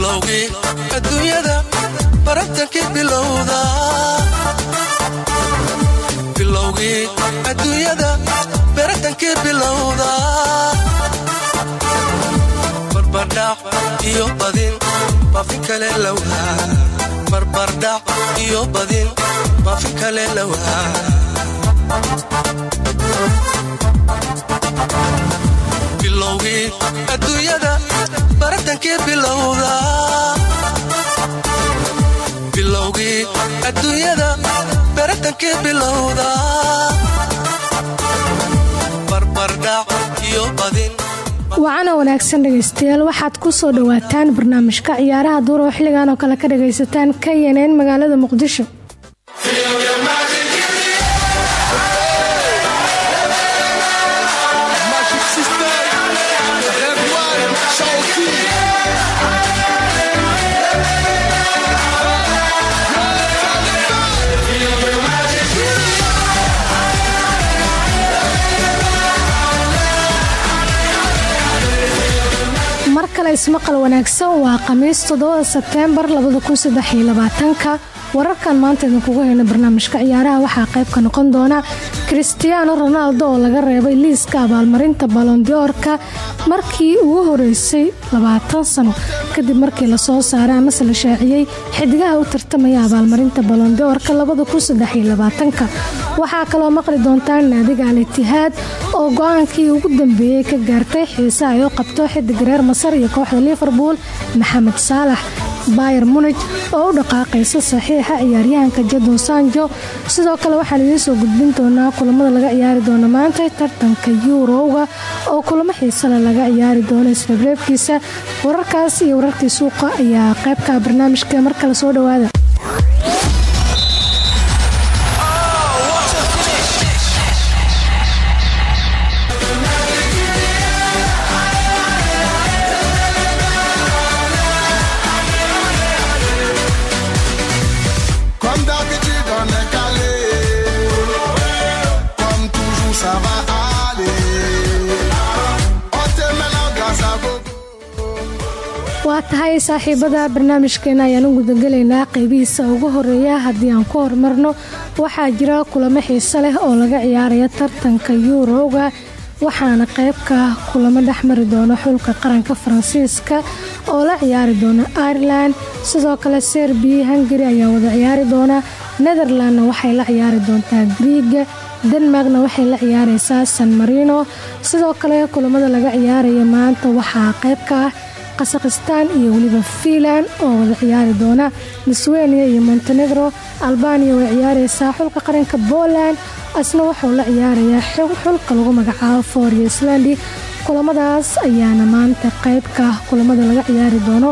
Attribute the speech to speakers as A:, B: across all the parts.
A: bilowgii adduunyada baratankii bilowda. Bilowgii adduunyada baratankii bilowda. Barbardhac iyo badin baafi kale lowhaa barbardhac iyo badin baafi kale lowhaa bilowgii adduunyada baratankii bilowda? Bilowgii adduunyada baratankii bilowda? Barbardhac iyo badin.
B: Wacana wanaagsan dhegaystayaal waxaad ku soo dhowaataan barnaamijka ciyaaraha duur oo xilligan oo kale ka dhagaysataan ka yeneen magaalada muqdisho ismaqal wanaagsan waa khamiis todobada sebteembar ka wararkan maanta idinkugu hayna barnaamijka ciyaaraha waxaa qayb ka noqon doona christiaano ronaldo oo laga reebay liiska abaalmarinta balondiorka markii ugu horeysay labaatan sano. Kadib markii la soo saaray amase la shaaciyey xidigaha u tartamaya abaalmarinta balondiorka waxaa kaloo maqli doontaan naadiga al itihaad oo go'aankii ugu dambeeyey ka gaartay xiise ay qabto xidig reer masar iyo kooxda liverpool maxamed saalax bayer munig oo u dhaqaaqaysa saxiixa ciyaaryahanka jadon sanjo sidoo kale waxaan idiin soo gudbin doonaa kulamada laga ciyaari doono maanta tartanka yuurowga oo kulamo xiisale laga ciyaari doono isreebreebkiisa wararkaas iyo wararkii suuqa ayaa qaybka barnaamijka. Mar kale soo dhawaada waa tahay saaxiibada barnaamijkeena ayaan u gudagelaynaa qeybihiisa ugu horreeya haddii aan ku horumarno waxaa jira kulamo xiise leh oo laga ciyaaraya tartanka yuurowga waxaana qeybka kulamo dhexmari doona xulka qaranka faransiiska oo la ciyaari doona irelan sidoo kale serbiya hungari ayaa wada ciyaari doona netherlandna waxay la ciyaari doontaa griiga denmarkna waxay la ciyaareysaa san marino. Sidoo kale kulamada laga ciyaaraya maanta waxaa qeyb ka ah kasakhistan iyo weliba fiinland oo wada ciyaari doona liswenia iyo montenegro. Albaniya way ciyaareysaa xulka qaranka poland asna wuxuu la ciyaarayaa xulka lagu magacaabo foria islandi kulamadaas ayaana maanta qeyb ka ah kulamada laga ciyaari doono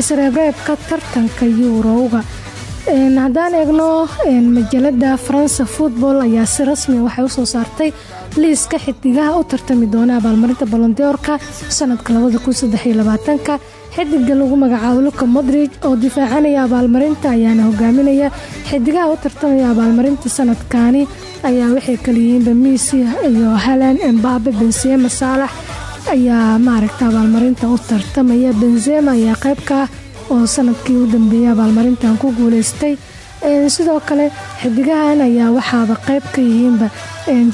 B: isreebreebka tartanka yuurowga haddaan eegno majalada faransa football ayaa si rasmia waxay u soo saartay liiska xidigaha u tartami doona abaalmarinta balondeorka sanadka ka xidiga lagu magacaabo luka modrig oo difaacanaya abaalmarinta ayaana hogaaminaya. Xidigaha u tartamaya abaalmarinta sanadkani ayaa waxay kaliyihiin bamisi iyo halan embabe benzema saalax ayaa maaragta abaalmarinta u tartamaya. Benzema ayaa qayb ka ah oo sannadkii u dambeeyay abaalmarintan ku guuleystay. Sidoo kale xidigahan ayaa waxaaba qayb ka yihiinba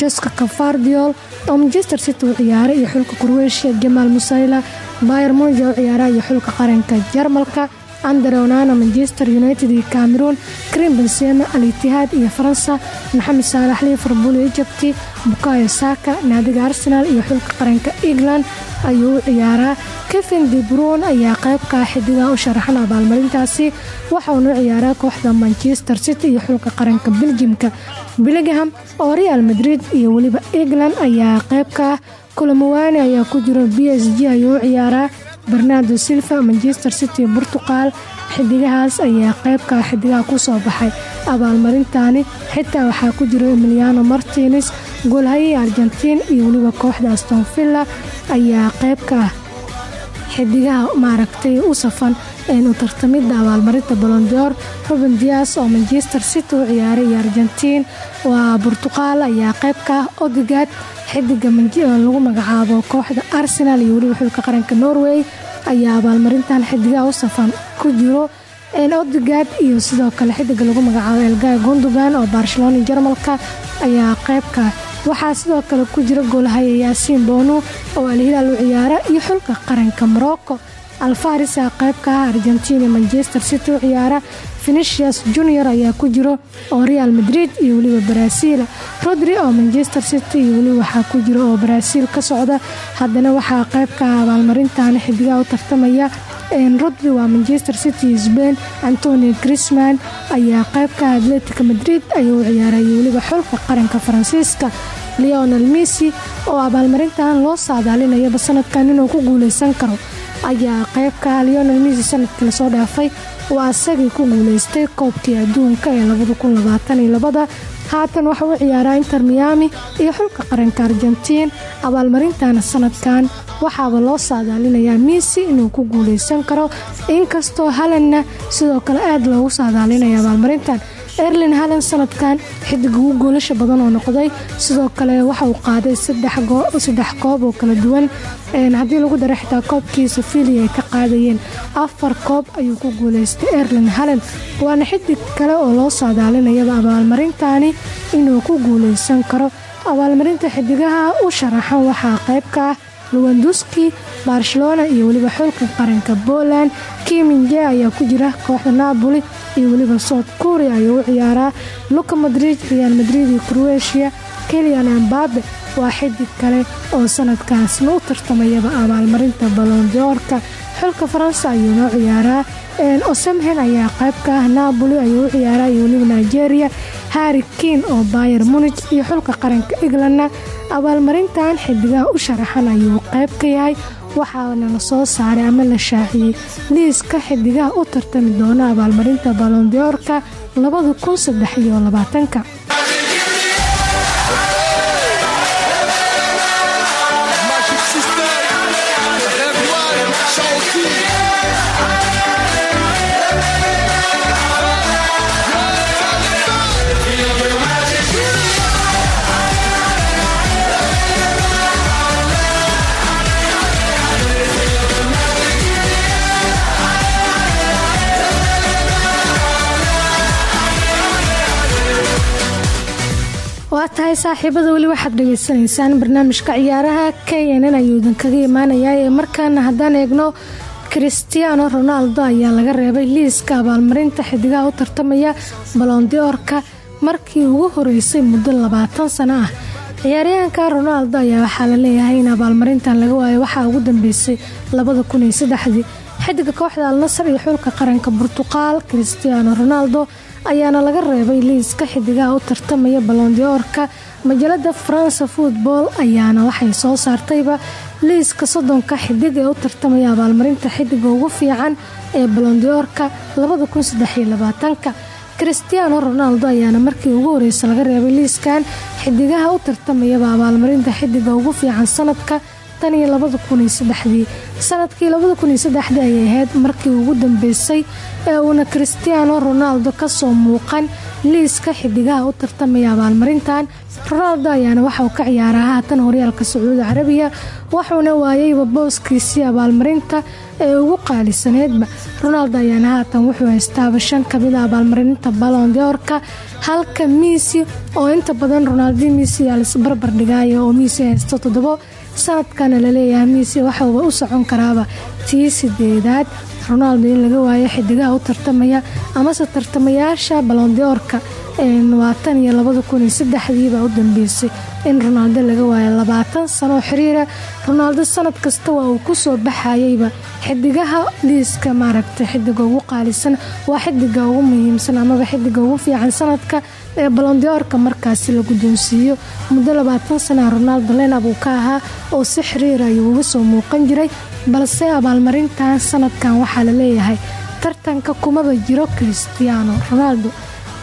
B: joska kafardiol oo manchester city u ciyaaray iyo xulka croatia jamaal musayla bayer monja u ciyaara iyo xulka qaranka jarmalka andre onana manchester united iyo cameroon krim benzema al itihaad iyo faransa maxamed saalax liverpool iyo egypt bukayo saka naadiga arsenal iyo xulka qaranka england ayuu u ciyaaraa. Kevin debron ayaa qaybka xidigaha u sharaxan abaalmarintaasi waxauna u ciyaaraa kooxda manchester city iyo xulka qaranka beljimka billingham oo real madrid iyo weliba england ayaa qaybka kulamawaani ayaa ku jiro b s g ayuu u ciyaaraa bernardo silva manchester city portugal. Xidigahaas ayaa qaybka xidigaha ku soo baxay abaalmarintani. Xitaa waxaa ku jiro emiliano martines goolhayii argentiin iyo weliba kooxda aston villa ayaa qaybka xidigaha maaragtay u safan u tartamida abaalmarinta bolondior ruben dias oo manchester city u ciyaaray iyo argentiin waa burtuqaal ayaa qaybka odigad xidiga lagu magacaabo kooxda arsenal iyo weliba xulka qaranka norway ayaa abaalmarintan xidigaha u safan ku jiro. Odigad iyo sidoo kale xidiga lagu magacaabo elgay gundogan oo barcelona jarmalka ayaa qeybka waxaa sidoo kale ku jira goolhaya yaasiin boonu oo alhilaal u ciyaara iyo xulka qaranka morocco alfaris a qeybka ah argentina manchester city u ciyaara. Venicius junior ayaa ku jiro oo real madrid iyo weliba baraasiil rodri oo manchester city iyo weliba waxaa ku jiro oo baraasiil ka socda. Haddana waxaa qeybka ah abaalmarintan xidigaha u tartamaya. Rodri waa manchester city sbain antonio grisman ayaa qeybka atletica madrid ayuu u ciyaaray iyo xulka qaranka faransiiska. Leonel messi oo abaalmarintan loo saadaalinayaba sanadkan inuu ku guuleysan karo ayaa qeybka leonel messi sannadkii la soo dhaafay waa isagii ku guuleystay koobkii adduunka ee labada haatan waxa uu ciyaaraa inter miami iyo xulka qaranka argentiin. Abaalmarintana sanadkan waxaaba loo saadaalinayaa messi inuu ku guuleysan karo. Inkastoo halanna sidoo kale aad loogu saadaalinaya abaalmarintan erlin halan sanadkan xidig ugu goolasha badan oo noqday sidoo kale waxa uu qaaday saddex koob oo kala duwan. Haddii lagu dara xitaa koobkii safilia ay ka qaadayeen afar koob ayuu ku guuleystay erlin halan waana xidig kale oo loo saadaalinayaba abaalmarintani inuu ku guuleysan karo. Abaalmarinta xidigaha u sharaxan waxaa qayb ka ah luwanduski barcelona iyo weliba xulka qaranka poland kiminje ayaa ku jira kooxda napoli iyo weliba south korea ayuu u ciyaaraa. Luka madrid real madrid iyo croatia kelian ambabe waa xidig kale oo sanadkaasna u tartamayaba abaalmarinta balondoorka xulka faransa ayuuna u ciyaaraa. Osamhen ayaa qayb ka ah napoli ayuu u ciyaaraa iyo weliba nigeria. Harri kin oo bayer munig iyo xulka qaranka englandna abaalmarintan xidigaha u sharaxan ayuu qayb ka yahay waxaana la soo saaray ama la shaaciyey liiska xidigaha u tartami doona abaalmarinta balondoorka labada kun saddex iyo labaatanka waa tahay saaxiibada weli waxaad dhageysanaysaan barnaamijka ciyaaraha k n n ayuu idinkaga imaanayaa ee markaana haddaan eegno christiano ronaldo ayaa laga reebay liiska abaalmarinta xidigaha u tartamaya balondiorka markii ugu horeysay muddo labaatan sano ah. Ciyaaryahanka ronaldo ayaa waxaa la leeyahay in abaalmarintan laga waayo waxaa ugu dambeysay labada xidiga kooxda alnasar iyo xulka qaranka burtuqaal christiano ronaldo ayaana laga reebay liiska xidigaha u tartamaya balondiorka majalada faransa football ayaana waxay soo saartayba liiska soddonka xidig ee u tartamaya abaalmarinta xidiga ugu fiican ee balondiorka ka christiano ronaldo ayaana markii ugu horeysa laga reebay liiskan xidigaha u tartamayaba abaalmarinta xidiga ugu fiican sanadka tan iyo labada kun sannadkii labada kun iyo saddexdii ayay ahayd markii ugu dambeysay ee uuna christiano ronaldo ka soo muuqan liiska xidigaha u tartamaya abaalmarintan. Ronaldo ayaana waxa uu ka ciyaaraa haatan horyaalka sacuudi carabiya wuxuuna waayeyba booskiisii abaalmarinta ee ugu qaalisaneedba ronaldo ayaana haatan wuxuu haystaaba shan kamida abaalmarinta balondiorka halka miisi oo inta badan ronaldo miisi yaa laisbarbar dhigaayo oo miisi haysto toddobo sanadkana la leeyahay miisi waxauba u socon karaaba tii sideedaad ronaldo in laga waayo xidigaha u tartamaya amase tartamayaasha balondiorka waa tan iyo labada u dambeysay in ronaldo laga waayo. Labaatan sanoo xiriira ronaldo sanad kasta waa uu ku soo baxayeyba xidigaha liiska maaragtay xidiga ugu qaalisan waa xidiga ugu muhiimsan amaba xidiga ugu fiican sanadka ee balondiorka markaasi la guddoonsiiyo muddo labaatan sanaa ronaldo lenab uu ka ahaa oo si xiriir ayuu uga soo muuqan jiray balse abaalmarintan sanadkan waxaa la leeyahay tartanka kumaba jiro christiano ronaldo.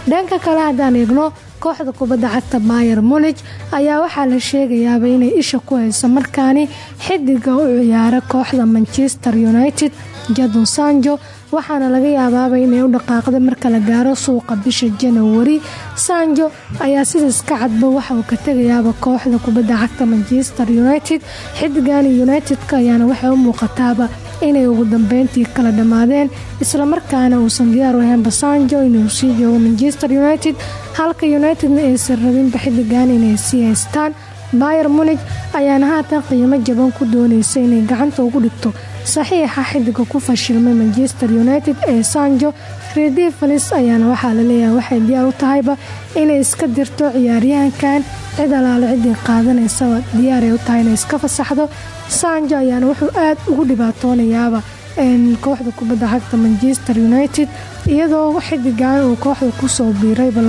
B: Dhanka kale haddaan eegno kooxda kubadda cagta bayer munig ayaa waxaa la sheegayaaba inay isha ku hayso markaani xidiga u ciyaara kooxda manchester united jadon sanjo waxaana laga yaabaaba inay u dhaqaaqday marka la gaaro suuqa bisha janawari sanjo ayaa sidaas ka cadba waxa uu ka tegayaaba kooxda kubadda cagta manchester united. Xidigani united-ka ayaana waxay u muuqataaba inay ugu dambeyntii kala dhammaadeen islamarkaana uusan diyaar u ahayn basanjo inuu sii joogo manchester united. Halka unitedna aysan rabinba xiddigan inay sii haystaan bayer munig ayaana haatan qiimo jaban ku dooneysa inay gacanta ugu dhigto saxiixa xiddiga ku fashilmay manchester united ee sanjo redivalis ayaana waxaa la leeyahay waxay diyaar u tahayba inay iska dirto ciyaaryahankan. Cid alaale ciddii qaadanaysaba diyaaray u tahay inay iska fasaxdo. Sanjo ayaana wuxuu aad ugu dhibaatoonayaaba kooxda kubadda cagta manchester united iyadoo xidigan uu kooxda ku soo biirayba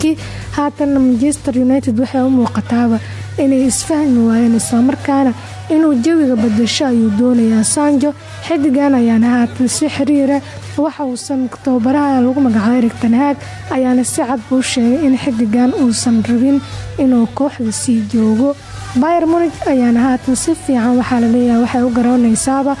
B: kii haatanna manchester united waxay u muuqataaba inay isfahmi waayeen islamarkaana inuu jawiga badasho ayuu doonayaa. Sanjo xidigan ayaana haatan si xiriira. Waxa uusan tababaraha lagu magacaabo erig tanhaag ayaana si cad buu sheegay in xidigan uusan rabin inuu kooxda sii joogo. Bayer munig ayaana haatan si fiican waxaa la leeyahay waxay u garanaysaaba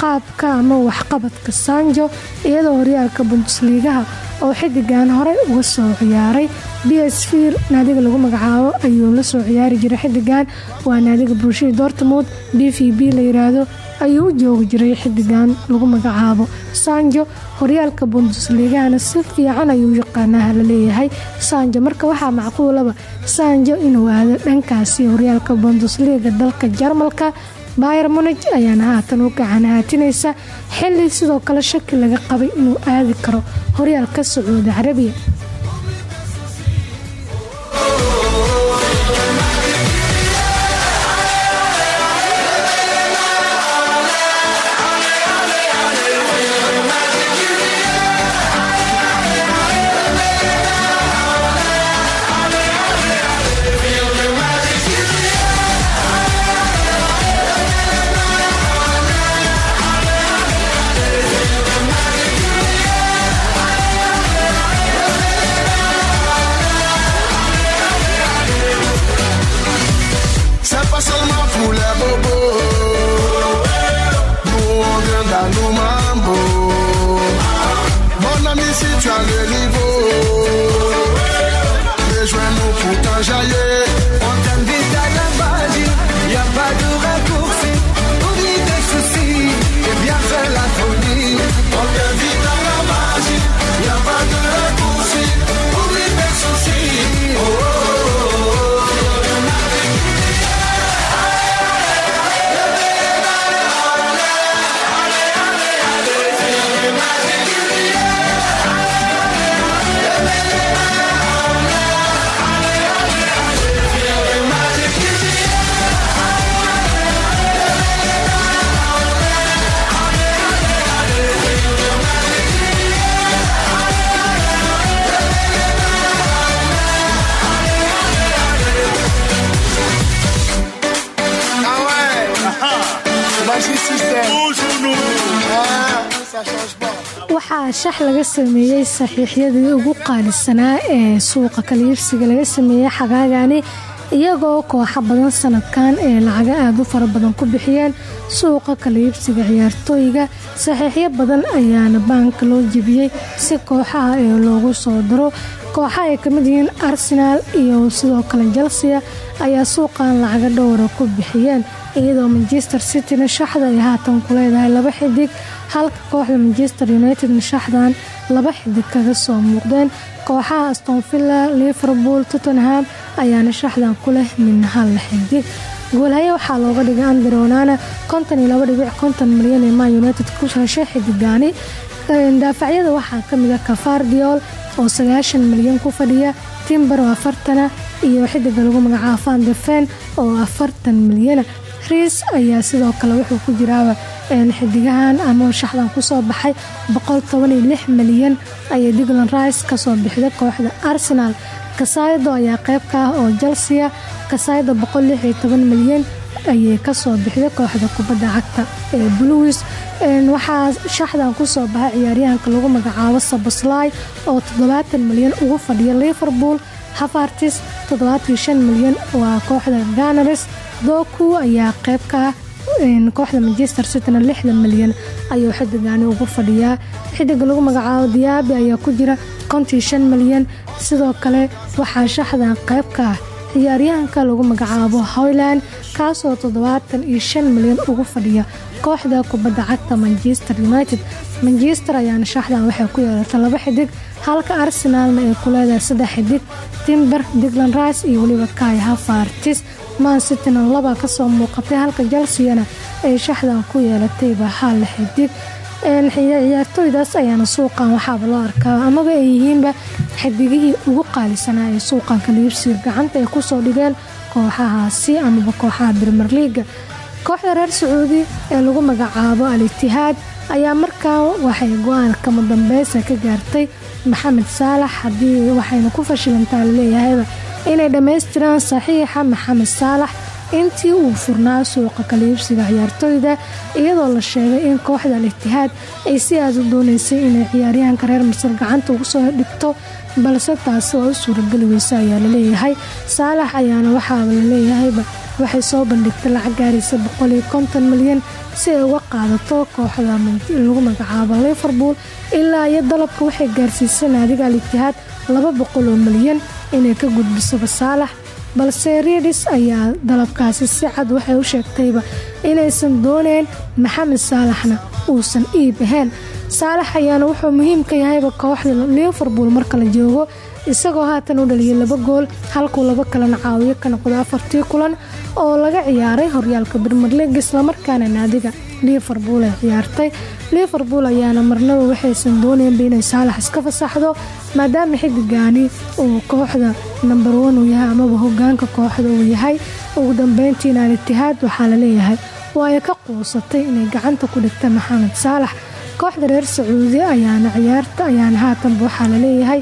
B: qaabka ama waxqabadka sanjo iyadoo horyaalka bundesliigaha oo xidigan horey uga soo ciyaaray. B s vir naadiga lagu magacaabo ayuu la soo ciyaari jiray xidigan. Waa naadiga bulshada dortmund b v b la yiraahdo ayuu u joogi jiray xidigan lagu magacaabo. Sanjo horyaalka bundesliigahana si fiican ayuu yaqaanaha la leeyahay. Sanjo marka waxaa macquulaba sanjo inuu aado dhankaasi horyaalka bundesliiga dalka jarmalka bayer munig ayaana haatan u gacanahaatinaysa xili sidoo kale shaki laga qabay inuu aadi karo horyaalka sacuudi carabiya waxaa shax laga sameeyey saxiixyadii ugu qaalisanaa ee suuqa kaliibsiga laga sameeyey xagaagani iyagoo kooxo badan sanadkan ee lacaga aada u fara badan ku bixiyeen suuqa kaliibsiga ciyaartooyga saxiixyo badan ayaana baanka loo jebiyey si kooxaha ee loogu soo daro kooxa ay ka mid yihiin arsenaal iyo sidoo kale chelsea ayaa suuqan lacaga dhowra ku bixiyeen iyadoo manchester cityna shaxda ay haatan ku leedahay laba xidig halka kooxda manchester unitedna shaxdan laba xidig kaga soo muuqdeen. Kooxaha astonvilla liverpool tottenham ayaana shaxdan ku leh min hal xidig. Goolhaye waxaa looga dhigay anderonana konton iyo laba dhibic konton milyan ee man united ku heshay xidigaani daafacyada waxaa ka mid a kafardiol oo sagaashan milyan ku fadhiya timber oo afartana iyo xidiga lagu magacaabo fandefen oo afartan milyana. Riis ayaa sidoo kale wuxuu ku jiraaba xidigahan ama shaxdan ku soo baxay milyan. Ayay diglan rice ka soo bixday kooxda arsenal. Kasaydo ayaa qeyb ka ah oo chelsea kasaydo milyan ayay ka soo bixday kooxda kubadda cagta ee bluis waxaa shaxdan ku soo baxay ciyaaryahanka lagu magacaabo sabasly oo milyan ugu fadhiya liverpool. Hafartis milyan waa kooxda ganaris doku ayaa qeyb ka ah kooxda manchester cityna lixdan milyan ayuu xidigani ugu fadhiyaa. Xidiga lagu magacaabo diyaabi ayaa ku jira kontii shan milyan. Sidoo kale waxaa shaxdan qeyb ka ah ciyaaryahanka lagu magacaabo hoyland kaasoo toddobaatan iyo shan milyan ugu fadhiya kooxda kubadda cagta manchester united. Manchester ayaana shaxdan waxay ku yeelatay laba xidig halka arsenaalna ay ku leedahay saddex xidig timber diglan rice iyo weliba kai hafartis man cityna laba ka soo muuqatay halka chelseana ay shaxdan ku yeelatayba hal xidig ciyaartooydaas ayaana suuqan waxaaba loo arkaa. Amaba ay yihiinba xidigihii ugu qaalisanaa ee suuqan kaliibsiga gacanta ay ku soo dhigeen kooxahaasi amaba kooxaha brimer leaga kooxda reer sacuudi ee lagu magacaabo al itihaad ayaa markaa waxay go'aan kama ka gaartay maxamed saalax haddii waxayna ku fashilantaa laleeyahayba inay dhammaystiraan saxiixa maxamed saalax intii uu furnaa suuqa kaliibsiga ciyaartooyda iyadoo la sheegay in kooxda al itihaad ay si aad u dooneysay inay ciyaaryahanka reer masar gacanta ugu soo dhigto balse taasi waa u suurageli weysa ayaa la leeyahay saalax ayaana waxaaba laleeyahayba waxay soo bandhigtay lacag gaaraysa boqoliyo konton milyan si ay uga qaadato kooxda lagu magacaabo liverpool. Ilaa iyo dalabka waxay gaarsiisay naadiga al itihaad laba boqol oo milyan inay ka gudbisaba saalax balse riidis ayaa dalabkaasi si cad waxay u sheegtayba inaysan dooneen maxamed saalaxna uusan iib ahayn. Saalax ayaana wuxuu muhiim ka yahayba kooxda liverpool marka la joogo isagoo haatan u dhaliyay laba gool halkuu laba kalena caawiyo ka noqdo afartii kulan oo laga ciyaaray horyaalka brimer league islamarkaana naadiga liverpool ay ciyaartay. Liverpool ayaana marnaba waxaysan dooneynba inay saalax iska fasaxdo maadaama xidigaani uu kooxda number one uu yahay amaba hogaanka kooxda uu yahay. Ugu dambeyntiina al itihaad waxaa la leeyahay waa ay ka quusatay inay gacanta ku dhigta maxamed saalax kooxda reer sacuudi ayaana ciyaarta ayaana haatanba waxaa la leeyahay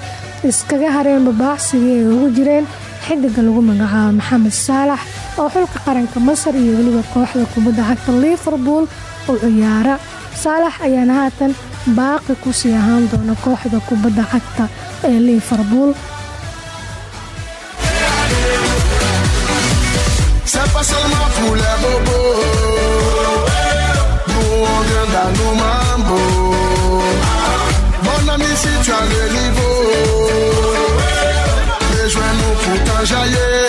B: iskaga hareen babaacsigii ay ugu jireen xidiga lagu magacaabo maxamed saalax oo xulka qaranka masar iyo weliba kooxda kubadda cagta liverpool u ciyaara. Saalax ayaana haatan baaqi ku sii ahaan doona kooxda kubadda cagta ee liverpool
C: C'est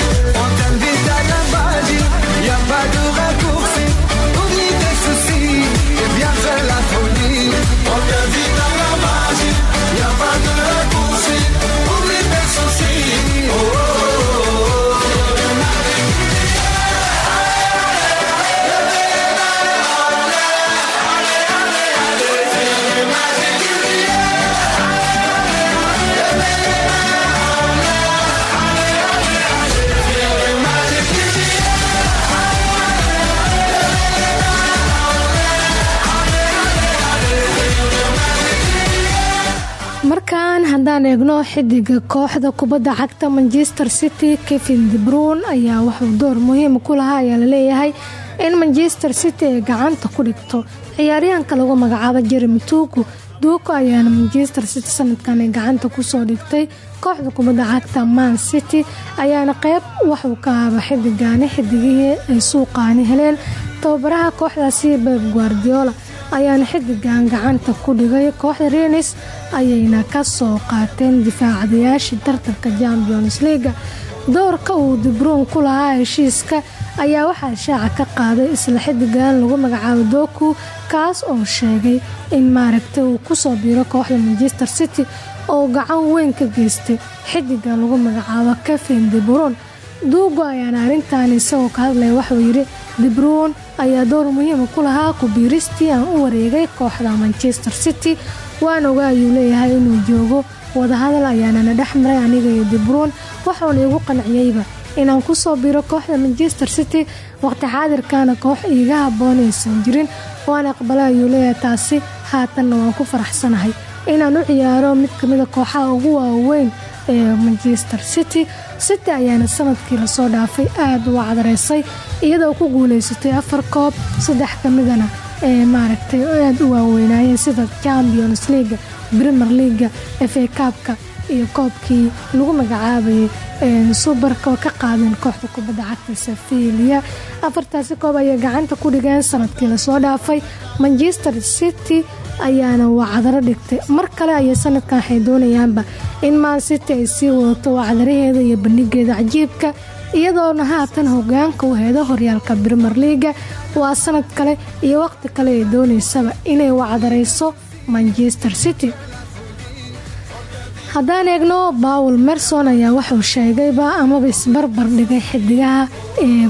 B: markan haddaan eegno xidiga kooxda kubadda cagta manchester city kevin debrun ayaa wuxuu door muhiima ku lahaa ayaa la leeyahay in manchester city ay gacanta ku dhigto ciyaaryahanka lagu magacaabo jeremy tuuku duuko ayaana manchester city sanadkan ay gacanta ku soo dhigtay. Kooxda kubadda cagta man city ayaana qeyb waxuu ka haba xidigaani xidigihii ay suuqaani heleen. Tababaraha kooxdaasi beb guardiola ayaana xidigan gacanta ku dhigay kooxda renis ayayna ka soo qaateen difaacadayaashii tartanka champions leaga doorka uu dibruun ku lahaa heshiiska ayaa waxaa shaaca ka qaaday isla xidigan lagu magacaabo doku kaas oo sheegay in maaragtay uu ku soo biiro kooxda manchester city oo gacan weyn ka geystay. Xidigan lagu magacaabo kevin dibruun duugo ayaana arrintan isagoo ka hadlaya waxuu yidhi dibruun ayaa door muhiima ku lahaa kubiiristii aan u wareegay kooxda manchester city. Waan oga ayuu leeyahay inuu joogo. Wadahadal ayaanana dhex maray aniga iyo dibruun waxuuna igu qanciyeyba inaan ku soo biro kooxda manchester city. Waqti xaadirkana koox iiga haboon aysan jirin. Waan aqbala ayuu leeyahay taasi haatanna waan ku faraxsanahay inaan u ciyaaro mid kamida kooxaha ugu waaweyn ee manchester city. City ayaana sannadkii la soo dhaafay aada u cadareysay iyadoo ku guuleysatay afar koob saddex kamidana ee maaragtay aada u waaweynaayeen sida champions leaga premier leaga fa kaabka iyo koobkii lagu magacaabayay subarka ka qaadeen kooxda kubadda cagta sevilia afartaasi koob ayay gacanta ku dhigeen sannadkii la soo dhaafay. Manchester city ayaana wacdaro dhigtay. Mar kale ayay sanadkan waxay doonayaanba in man city ay sii wadato wacdaraheeda iyo bandhigeeda cajiibka iyadoona haatan hogaanka u heeda horyaalka brimer leaga waa sanad kale iyo waqti kale ay dooneysaba inay wacdareyso manchester city. Haddaan eegno bawel merson ayaa wuxuu sheegayba amaba isbarbar dhigay xidigaha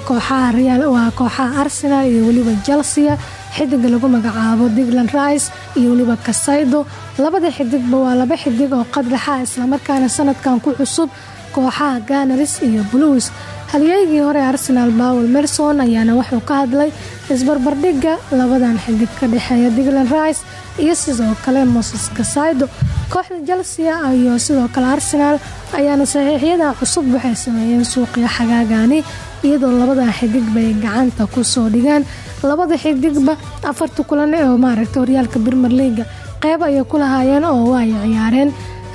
B: kooxaha real waa kooxaha arsenal iyo weliba chelsea xidiga lagu magacaabo digland rice iyo weliba kasaydo labada xidigba waa laba xidig oo qadlaxa islamarkaana sanadkan ku cusub kooxaha ganaris iyo blues. Halyeygii hore arsenal bawel merson ayaana wuxuu ka hadlay isbarbardhiga labadan xidig ka dhexeeya digland rice iyo sidoo kale moses kasaydo kooxda chelsea iyo sidoo kale arsenal ayaana saxiixyadan cusub waxay sameeyeen suuqyo xagaagani iyadoo labadan xidigba ay gacanta ku soo dhigeen labada xidigba afarta kulan oo maaragta horyaalka brimer leaga qeyb ayay ku lahaayeen oo waay ciyaareen.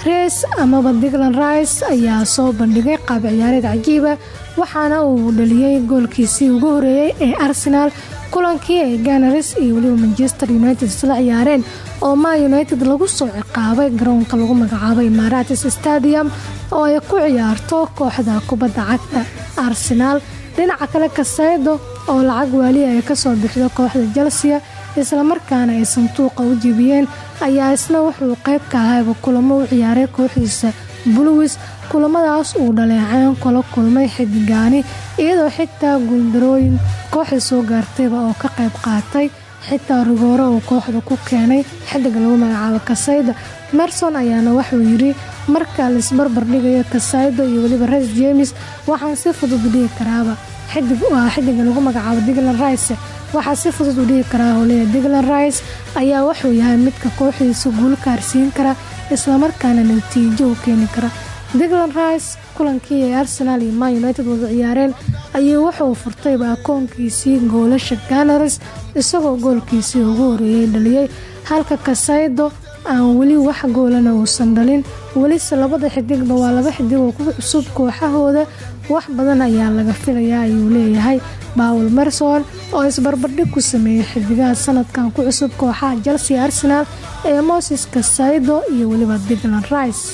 B: Rees amaba digland rice ayaa soo bandhigay qaab ciyaareed cajiiba waxaana uu dhaliyey goolkiisii ugu horeeyey ee arsenal. Kulankii ay ganaris iyo weliba manchester united isla ciyaareen oo ma united lagu soo ciqaabay garoonka lagu magacaabay imaratis stadium oo ay ku ciyaarto kooxda kubadda cagta arsenal dhinaca kale kaseydo oo lacag waaliya ay ka soo bixido kooxda chelsea islamarkaana ay sanduuqa u jibiyeen ayaa isna wuxuu qayb ka ahayba kulamo u ciyaaray kooxdiisa bluwis kulamadaas uu dhaleeceen kula kulmay xidigaani iyadoo xitaa guuldarooyin kooxda soo gaartayba oo ka qayb qaatay xitaa rigooro uu kooxda ku keenay xidiga lagu magacaabo kasayda merson ayaana wuxuu yidhi marka laisbarbar dhigayo kasaydo iyo weliba res james waxaan si fudud u dhigi karaaba xidig waa xidiga lagu magacaabo digland rice. Waxaa si fudud u dhigi karaa howleya digland rice ayaa wuxuu yahay midka kooxdiisa guul kaarsiin kara islamarkaana natiijo u keeni kara. Digland rice kulankii ay arsenal iyo man united wada ciyaareen ayuu wuxuu furtayba akoonkiisii goolasha ganaris isagoo goolkiisii ugu horeeyey dhaliyey halka kasaydo aan weli wax goolana uusan dhalin welise labada xidigba waa laba xidig oo ku cusub kooxahooda. Wax badan ayaa laga filayaa ayuu leeyahay. Bawel merson oo isbarbardhig ku sameeyey xidigaha sanadkan ku cusub kooxaha chelsea arsenal ee moses kasaydo iyo weliba digland rice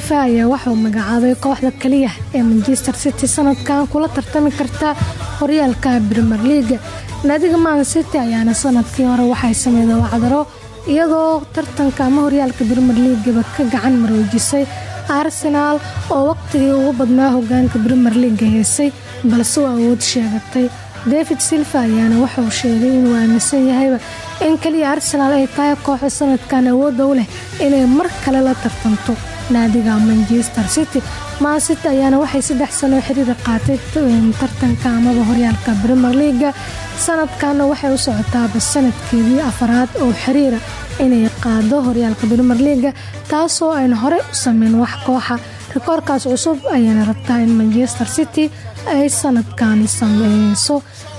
B: silva ayaa waxauu magacaabay kooxda kaliya ee manchester city sanadkan kula tartami karta horyaalka brimer leaga naadiga man city ayaana sannadkii hore waxay sameeyda wacdaro iyadoo tartanka ama horyaalka brimer leagaba ka gacan maroojisay arsenal oo waqtigii ugu badnaa hogaanka brimer leaga heysay balse u awood sheegatay. David silva ayaana wuxuu sheegay inuu aaminsan yahayba in kaliya arsenal ay tahay kooxda sanadkan awoodda u leh inay mar kale la tartanto naadiga manchester city man city ayaana waxay saddex sano xiriir qaatay tartanka amaba horyaalka brimer leaga sanadkanna waxay u socotaaba sanadkeedii afaraad oo xiriira inay qaado horyaalka brimer leaga taasoo ayna horey u sameyn wax kooxa. Rikoorkaas cusub ayaana rabtaa in manchester city ay sanadkani sameyso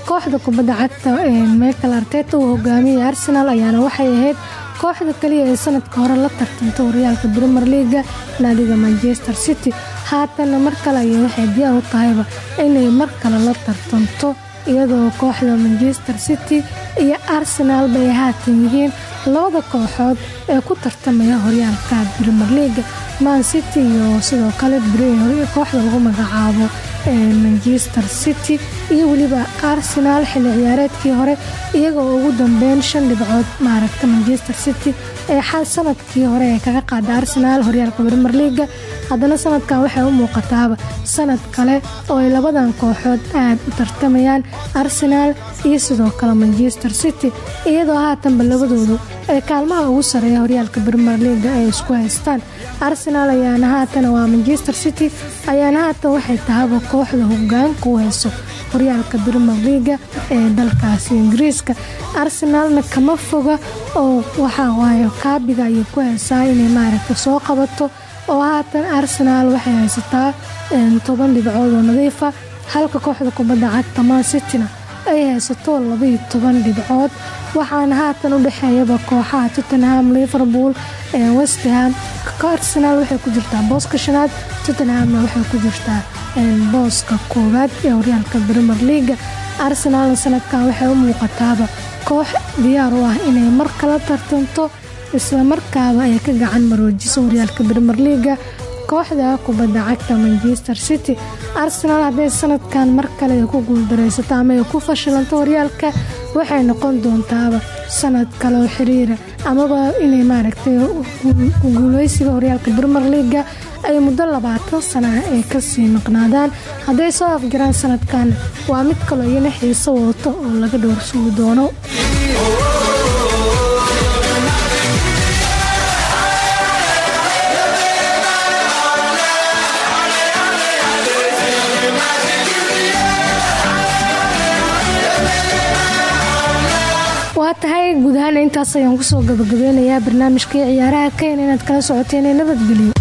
B: kooxda kubadda cagta ee michael arteta uu hogaamiyey arsenal ayaana waxay ahayd kooxda kaliya ee sanadka hore la tartanta horyaalka brimer leaga naadiga manchester city. Haatanna mar kale ayay waxay diyaar u tahayba inay mar kale la tartanto iyadoo kooxda manchester city iyo arsenal bay haatan yihiin labada kooxood ee ku tartamaya horyaalka brimer leaga man city iyo sidoo kale kooxda lagu magacaabo manchester city iyo weliba arsenal xilli ciyaareedkii hore iyagoo ugu dambeyn shan dhibcood maaragta manchester city ee sannadkii hore ee kaga qaada arsenal horyaalka brimer leaga haddana sanadkan waxay u muuqataaba sanad kale oo ay labadan kooxood aad u tartamayaan arsenal iyo sidoo kale manchester city iyadoo haatanba labadoodu ay kaalmaha ugu sareeya horyaalka brimer leaga ay isku haystaan. Arsenal ayaana haatan waa manchester city ayaana haatan waxay tahaba kooxda hogaanka u hayso horyaalka brimer leaga ee dalkaasi ingiriiska. Arsenalna kama foga oo waxaa waaye kaabiga ayay ku haysaa inay maaragta soo qabato oo haatan arsenal waxay haysataa toban dhibcood oo nadiifa halka kooxda kubadda cagta man cityna ay haysato labaiyo toban dhibcood. Waxaana haatan u dhexeeyaba kooxaha tottenham liverpool westham arsenal waxay ku jirtaa booska shanaad tottenhamna waxay ku jirtaa booska koowaad ee horyaalka brimer leaga arsenalna sanadkan waxay u muuqataaba koox diyaar u ah inay mar kala tartanto islamarkaaba ay ka gacan maroojiso horyaalka brimer leaga kooxda kubadda cagta manchester city. Arsenal hadday sanadkan mar kale ku guuldaraysato ama ku fashilanto horyaalka waxay noqon doontaaba sanad kale oo xiriira amaba inay maaragtay guuleysiga horyaalka brimer leaga ay muddo labaatan sana ah ay ka sii maqnaadaan hadday soo afjaraan sanadkan waa mid kaloo iyana xiiso wadato oo laga dhowrsugi doono. Waa tahay guud intaas ayaan ku soo gabagabeynayaa barnaamijkii ciyaaraha kenya. Inaad kala socoteen ee nabadgelyo